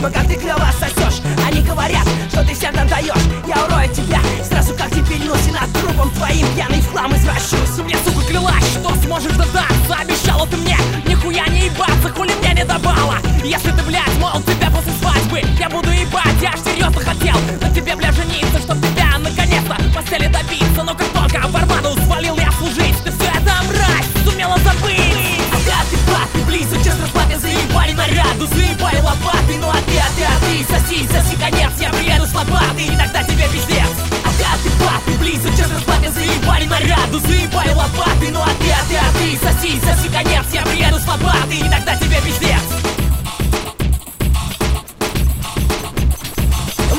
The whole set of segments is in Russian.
пока ты клево сосешь Они говорят, что ты всем там даешь Я урою тебя, сразу как дебильнусь И над трупом твоим. Пьяный в хлам извращусь у меня сука, клялась, что сможешь дождаться? Обещала ты мне, нихуя не ебаться Хули мне не давала Если ты, блядь, мол, тебя после свадьбы Я буду В папе заебали наряду, заебали лопаты. Ну а ты, а ты, а ты, соси, соси конец. Я приеду с лопаты, и тогда тебе пиздец.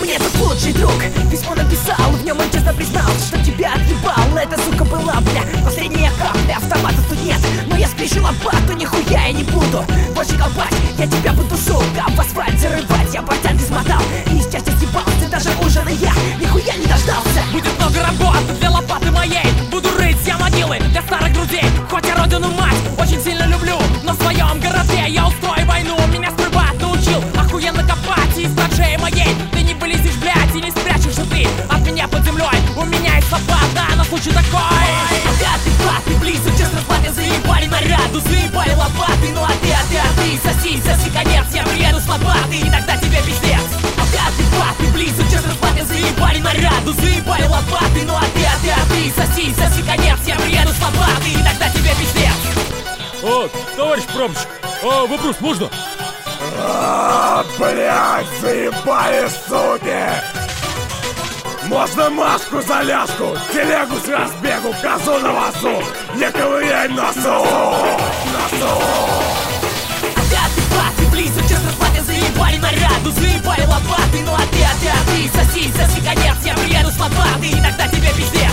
Мне тут лучший друг. Письмо написал В нем он честно признал, что тебя отъебал. Эта сука была, бля, последняя капля. Автомата тут нет, но я спешу лопату Нихуя я не буду. Больше колбать Я тебя буду как в асфальте рыбу От меня под землей, у меня есть лопата на случай такой. Опять ты брат, ты близко, честно платят, а заебали наряду, заебали лопаты Ну а ты, а ты, а ты, соси, соси конец, я приеду с лопатой и тогда тебе пиздец. Опять ты брат, ты близко, честно платят, а заебали наряду, заебали лопаты Ну а ты, а ты, а ты, соси, соси конец, я приеду с лопатой и тогда тебе пиздец. О, товарищ промщик, а, вопрос можно? А, блядь, заебали, суки! Можно Машку за ляжку, телегу с разбегу, козу на вазу, не ковыряй носу, носу! Пятый, пятый, близко, честно хватит, заебали наряду Заебали лопаты, ну а ты, а ты, а ты Соси, соси конец, я приеду с лопаты И тогда тебе пиздец